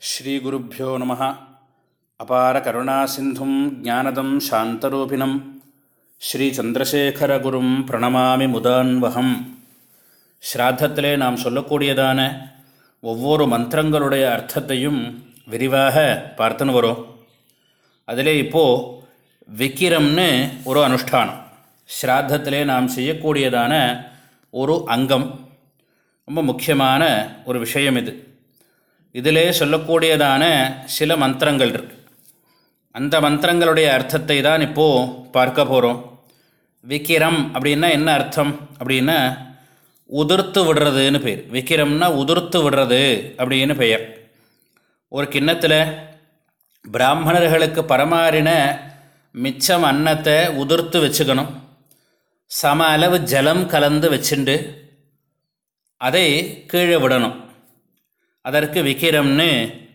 ஸ்ரீகுருப்போ நம. அபார கருணா சிந்தும் ஜானதம் சாந்தரூபிணம். ஸ்ரீச்சந்திரசேகரகுரும் பிரணமாமி முதான்வகம் ஸ்ராத்தத்திலே நாம் சொல்லக்கூடியதான ஒவ்வொரு மந்திரங்களுடைய அர்த்தத்தையும் விரிவாக பார்த்துன்னு வரும். அதிலே இப்போது விக்கிரம்னு ஒரு அனுஷ்டானம். ஸ்ராத்தத்திலே நாம் செய்யக்கூடியதான ஒரு அங்கம். ரொம்ப முக்கியமான ஒரு விஷயம் இது. இதிலே சொல்லக்கூடியதான சில மந்திரங்கள் இருக்கு. அந்த மந்திரங்களுடைய அர்த்தத்தை தான் இப்போது பார்க்க போகிறோம் விக்கிரம் அப்படின்னா என்ன அர்த்தம்? அப்படின்னா உதிர்த்து விடுறதுன்னு பெயர் விக்கிரம்னா உதிர்த்து விடுறது அப்படின்னு பெயர். ஒரு கிண்ணத்தில் பிராமணர்களுக்கு பரமாறின மிச்சம் அன்னத்தை உதிர்த்து வச்சுக்கணும். சம அளவு ஜலம் கலந்து வச்சுண்டு அதை கீழே விடணும். அதற்கு விக்கிரம்னு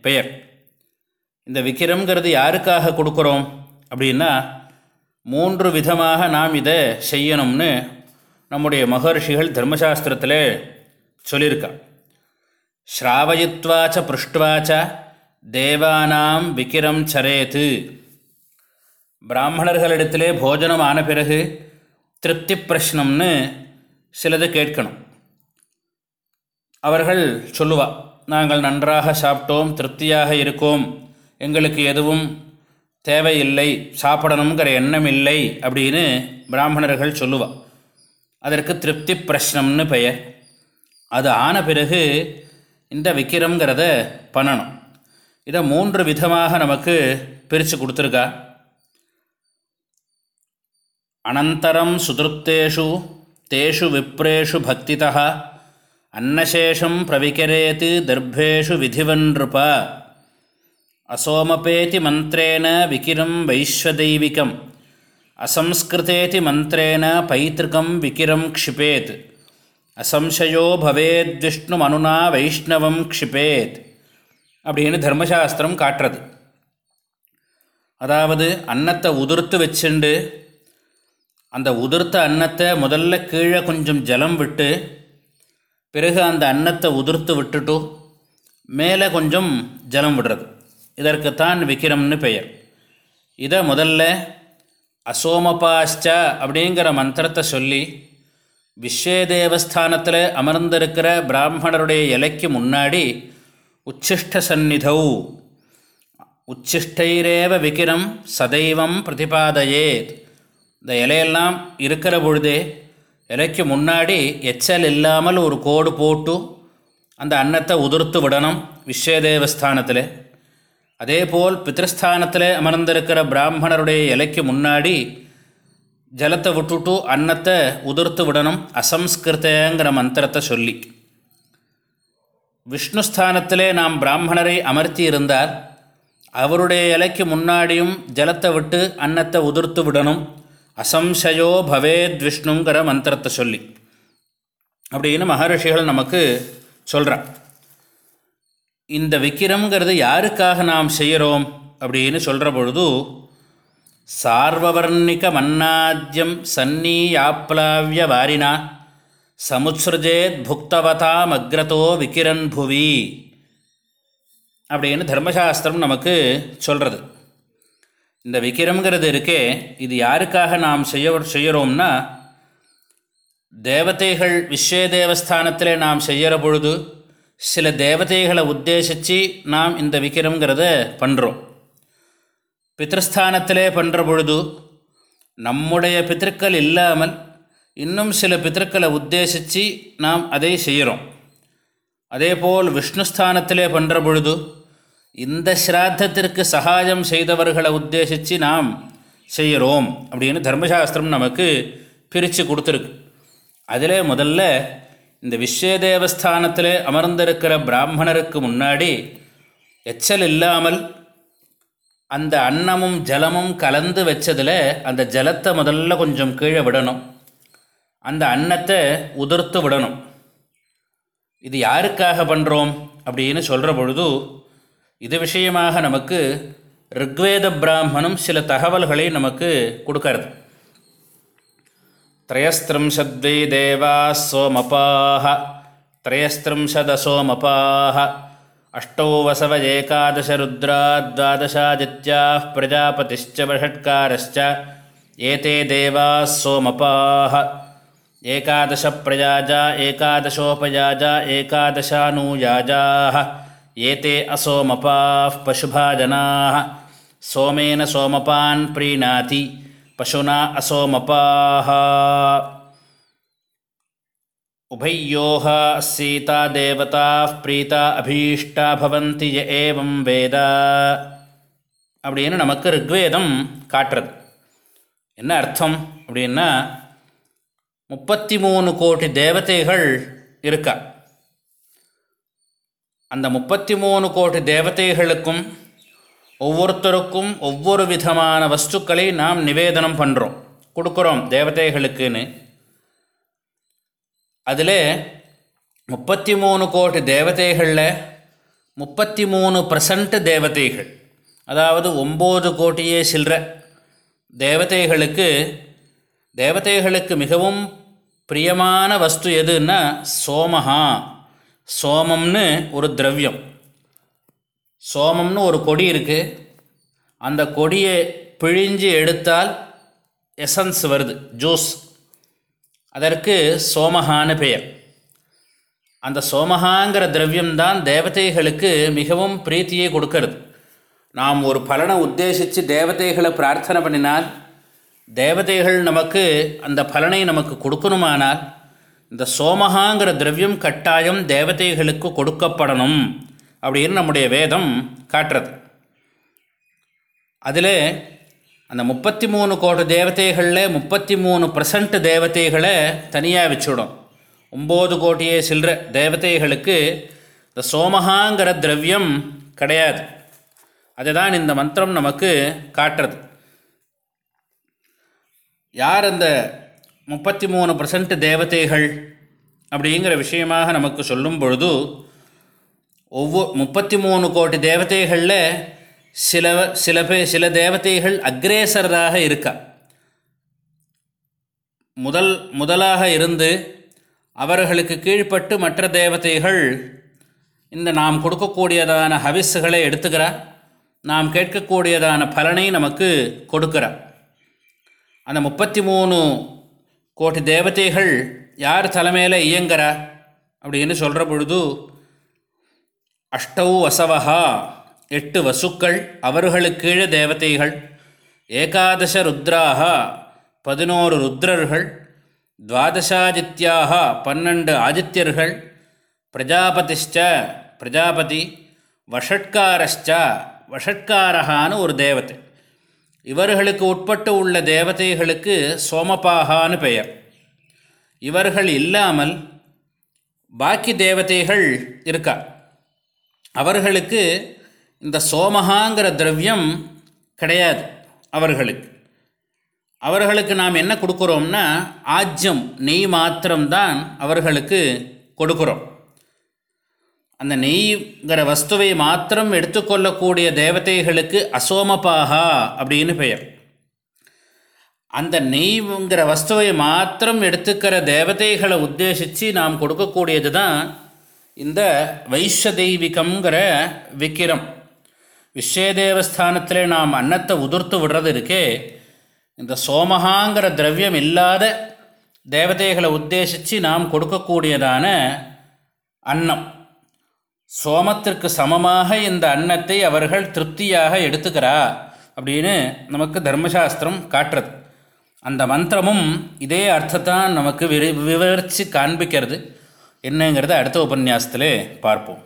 பெயர். இந்த விக்கிரம்ங்கிறது யாருக்காக கொடுக்குறோம்? அப்படின்னா மூன்று விதமாக நாம் இதை செய்யணும்னு நம்முடைய மகர்ஷிகள் தர்மசாஸ்திரத்தில் சொல்லியிருக்கா ஸ்ராவயித்வாச்ச பிருஷ்டுவாச்ச தேவானாம் விக்கிரம் சரேத்து. பிராமணர்களிடத்திலே போஜனம் ஆன பிறகு திருப்தி பிரஷ்னம்னு சிலது கேட்கணும். அவர்கள் சொல்லுவாள் நாங்கள் நன்றாக சாப்பிட்டோம் திருப்தியாக இருக்கோம். எங்களுக்கு எதுவும் தேவையில்லை சாப்பிடணுங்கிற எண்ணம் இல்லை அப்படின்னு பிராமணர்கள் சொல்லுவாள் அதற்கு திருப்தி பிரஷ்னம்னு பெயர். அது ஆன பிறகு இந்த விக்கிரம்ங்கிறத பண்ணணும். இதை மூன்று விதமாக நமக்கு பிரித்து கொடுத்துருக்கா. அனந்தரம் சுதிருப்தேஷு தேஷு விப்ரேஷு பக்திதா அன்னசேஷம் பிரவிகரேத்து தர்பேஷு விதிவன்றுப. அசோமபேதி மந்திரேன விக்கிரம் வைஸ்வதைவிகம் அசம்ஸ்கிருதேதி மந்திரேன பைத்திருக்கம் விக்கிரம் க்ஷிபேத். அசம்சயோ பவேத் பவேத்விஷ்ணுமனுனா வைஷ்ணவம் க்ஷிபேத். அப்படின்னு தர்மசாஸ்திரம் காட்டுறது. அதாவது அன்னத்தை உதிர்த்து வச்சுண்டு அந்த உதிர்த்த அன்னத்தை முதல்ல கீழே கொஞ்சம் ஜலம் விட்டு பிறகு அந்த அன்னத்தை உதிர்த்து விட்டுட்டு மேலே கொஞ்சம் ஜலம் விடுறது. இதற்குத்தான் விக்கிரம்னு பெயர். இதை முதல்ல அசோமபாஷ்ச அப்படிங்கிற மந்திரத்தை சொல்லி விஸ்வேதேவஸ்தானத்தில் அமர்ந்திருக்கிற பிராமணருடைய இலைக்கு முன்னாடி உச்சிஷ்ட சந்நிதௌ. உச்சிஷ்டைரேவ விக்கிரம் சதைவம் பிரதிபாதையே இந்த இலையெல்லாம் இருக்கிற பொழுதே இலைக்கு முன்னாடி எச்சல் இல்லாமல் ஒரு கோடு போட்டு அந்த அன்னத்தை உதிர்த்து விடணும் விஸ்வதேவஸ்தானத்தில். அதேபோல் பித்ருஸ்தானத்தில் அமர்ந்திருக்கிற பிராமணருடைய இலைக்கு முன்னாடி ஜலத்தை விட்டுட்டு அன்னத்தை உதிர்த்து விடணும் அசம்ஸ்கிருதங்கிற மந்திரத்தை சொல்லி. விஷ்ணுஸ்தானத்திலே நாம் பிராமணரை அமர்த்தி இருந்தால் அவருடைய இலைக்கு முன்னாடியும் ஜலத்தை விட்டு அன்னத்தை உதிர்த்து விடணும் அசம்சயோ பவேத் விஷ்ணுங்கிற மந்திரத்தை சொல்லி. அப்படின்னு மகரிஷிகள் நமக்கு சொல்கிறான் இந்த விக்கிரம்ங்கிறது யாருக்காக நாம் செய்கிறோம் அப்படின்னு சொல்கிற பொழுது சார்வவர்ணிக மன்னாத்யம் சன்னீயாப்லாவிய வாரினா சமுத்ஸ்ருஜேத் புக்தவதாம் அக்ரதோ விக்கிரன் புவி அப்படின்னு தர்மசாஸ்திரம் நமக்கு சொல்கிறது இந்த விக்கிரம்ங்கிறது இருக்கே இது யாருக்காக நாம் செய்ய செய்கிறோம்னா தேவதைகள் விஸ்வே தேவஸ்தானத்தில் நாம் செய்கிற பொழுது சில தேவதைகளை உத்தேசித்து நாம் இந்த விக்கிரம்ங்கிறத பண்ணுறோம் பித்திருஸ்தானத்திலே பண்ணுற பொழுது நம்முடைய பித்திருக்கள் இல்லாமல் இன்னும் சில பித்திருக்களை உத்தேசித்து நாம் அதை செய்கிறோம். அதேபோல் விஷ்ணுஸ்தானத்திலே பண்ணுற பொழுது இந்த ஸ்ராத்தத்திற்கு சகாயம் செய்தவர்களை உத்தேசித்து நாம் செய்கிறோம் அப்படின்னு தர்மசாஸ்திரம் நமக்கு பிரித்து கொடுத்துருக்கு. அதிலே முதல்ல இந்த விஸ்வதேவஸ்தானத்தில் அமர்ந்திருக்கிற பிராமணருக்கு முன்னாடி எச்சல் இல்லாமல் அந்த அன்னமும் ஜலமும் கலந்து வச்சதில் அந்த ஜலத்தை முதல்ல கொஞ்சம் கீழே விடணும். அந்த அன்னத்தை உதிர்த்து விடணும். இது யாருக்காக பண்ணுறோம் அப்படின்னு சொல்கிற பொழுது இது விஷயமாக நமக்கு ரிக்வேத பிராமணம் சில தகவல்களை நமக்கு கொடுக்கறது त्रयस्त्रिंशद्वै देवाः सोमपाः त्रयस्त्रिंशदसोमपाः अष्टौ वसव एकादशरुद्रा द्वादशादित्याः प्रजापतिश्च वषट्कारश्च एते देवाः सोमपाः एकादशप्रयाजा एकादशोपयाजा एकादशानूयाजाः ஏதே அசோமபாஃப் பசுபா ஜனாக சோமேன சோமபான் பிரீணாதி பசுனா அசோமபாக உபயோக சீதா தேவதா பிரீதா அபீஷ்டா பவந்தி ய ஏவம் வேதா அப்படின்னு நமக்கு ரிக்வேதம் காட்டுறது என்ன அர்த்தம்? அப்படின்னா முப்பத்தி மூணு கோடி தேவதைகள் இருக்கா? அந்த முப்பத்தி மூணு கோடி தேவதைகளுக்கும் ஒவ்வொருத்தருக்கும் ஒவ்வொரு விதமான வஸ்துக்களை நாம் நிவேதனம் பண்ணுறோம் கொடுக்குறோம் தேவதைகளுக்குன்னு. அதில் முப்பத்தி மூணு கோடி தேவதைகளில் முப்பத்தி மூணு பர்சன்ட் தேவதைகள். அதாவது ஒம்பது கோட்டியே சில்ற தேவதைகளுக்கு தேவதைகளுக்கு மிகவும் பிரியமான வஸ்து எதுன்னா சோமஹா. சோமம்னு ஒரு திரவியம். சோமம்னு ஒரு கொடி இருக்குது அந்த கொடியை பிழிஞ்சு எடுத்தால் எசன்ஸ் வருது ஜூஸ் அதற்கு சோமஹான்னு பெயர். அந்த சோமஹாங்கிற திரவியம்தான் தேவதைகளுக்கு மிகவும் பிரீத்தியை கொடுக்கறது. நாம் ஒரு பலனை உத்தேசித்து தேவதைகளை பிரார்த்தனை பண்ணினால் தேவதைகள் நமக்கு அந்த பலனை நமக்கு கொடுக்கணுமானால் இந்த சோமஹாங்கிற திரவியம் கட்டாயம் தேவதைகளுக்கு கொடுக்கப்படணும் அப்படின்னு நம்முடைய வேதம் காட்டுறது. அதில் அந்த முப்பத்தி மூணு கோடி தேவதைகளில் முப்பத்தி மூணு பர்சன்ட் தேவதைகளை தனியாக வச்சுடும் ஒம்பது கோடியே சில்ற தேவதைகளுக்கு இந்த சோமஹாங்கிற திரவியம் கிடையாது. அதுதான் இந்த மந்திரம் நமக்கு காட்டுறது. யார் அந்த முப்பத்தி மூணு பர்சன்ட் தேவதைகள் அப்படிங்கிற விஷயமாக நமக்கு சொல்லும் பொழுது ஒவ்வொரு முப்பத்தி மூணு கோடி தேவதைகளில் சில சில பே சில தேவதைகள் அக்ரேசராக இருக்கா. முதல் முதலாக இருந்து அவர்களுக்கு கீழ்ப்பட்டு மற்ற தேவதைகள் இந்த நாம் கொடுக்கக்கூடியதான ஹவிஸுகளை எடுத்துக்கிறா நாம் கேட்கக்கூடியதான பலனை நமக்கு கொடுக்குறா. அந்த முப்பத்தி மூணு கோட்டி தேவதைகள் யார் தலைமையில் இயங்குறா? அப்படின்னு சொல்கிற பொழுது அஷ்டவு வசவஹா எட்டு வசுக்கள் அவர்களுக்கு கீழே தேவதைகள் ஏகாதச ருத்ராக பதினோரு ருத்ரர்கள் துவாதசாதித்யாக பன்னெண்டு ஆதித்யர்கள் பிரஜாபதிஷ்ட பிரஜாபதி வஷட்காரஷ்ட வஷட்காரகான்னு ஒரு தேவதை. இவர்களுக்கு உட்பட்டு உள்ள தேவதைகளுக்கு சோமபாகான்னு பெயர். இவர்கள் இல்லாமல் பாக்கி தேவதைகள் இருக்கா? அவர்களுக்கு இந்த சோமஹாங்கிற திரவியம் கிடையாது அவர்களுக்கு. அவர்களுக்கு நாம் என்ன கொடுக்குறோம்னா ஆஜ்யம் நெய் மாத்திரம்தான் அவர்களுக்கு கொடுக்குறோம். அந்த நெய்ங்கிற வஸ்துவை மாத்திரம் எடுத்துக்கொள்ளக்கூடிய தேவதைகளுக்கு அசோமபாகா அப்படின்னு பெயர். அந்த நெய்ங்கிற வஸ்துவை மாத்திரம் எடுத்துக்கிற தேவதைகளை உத்தேசித்து நாம் கொடுக்கக்கூடியது தான் இந்த வைஷ்யதெய்விகம்ங்கிற விக்கிரம். விஸ்வதேவஸ்தானத்தில் நாம் அன்னத்தை உதிர்த்து விடுறது இருக்கே இந்த சோமஹாங்கிற திரவியம் இல்லாத தேவதைகளை உத்தேசித்து நாம் கொடுக்கக்கூடியதான அன்னம். சோமத்திற்கு சமமாக இந்த அன்னத்தை அவர்கள் திருப்தியாக எடுத்துக்கிறா அப்படின்னு நமக்கு தர்மசாஸ்திரம் காட்டுறது. அந்த மந்திரமும் இதே அர்த்தத்தான் நமக்கு விரி விவரித்து காண்பிக்கிறது. என்னங்கிறத அடுத்த உபன்யாசத்திலே பார்ப்போம்.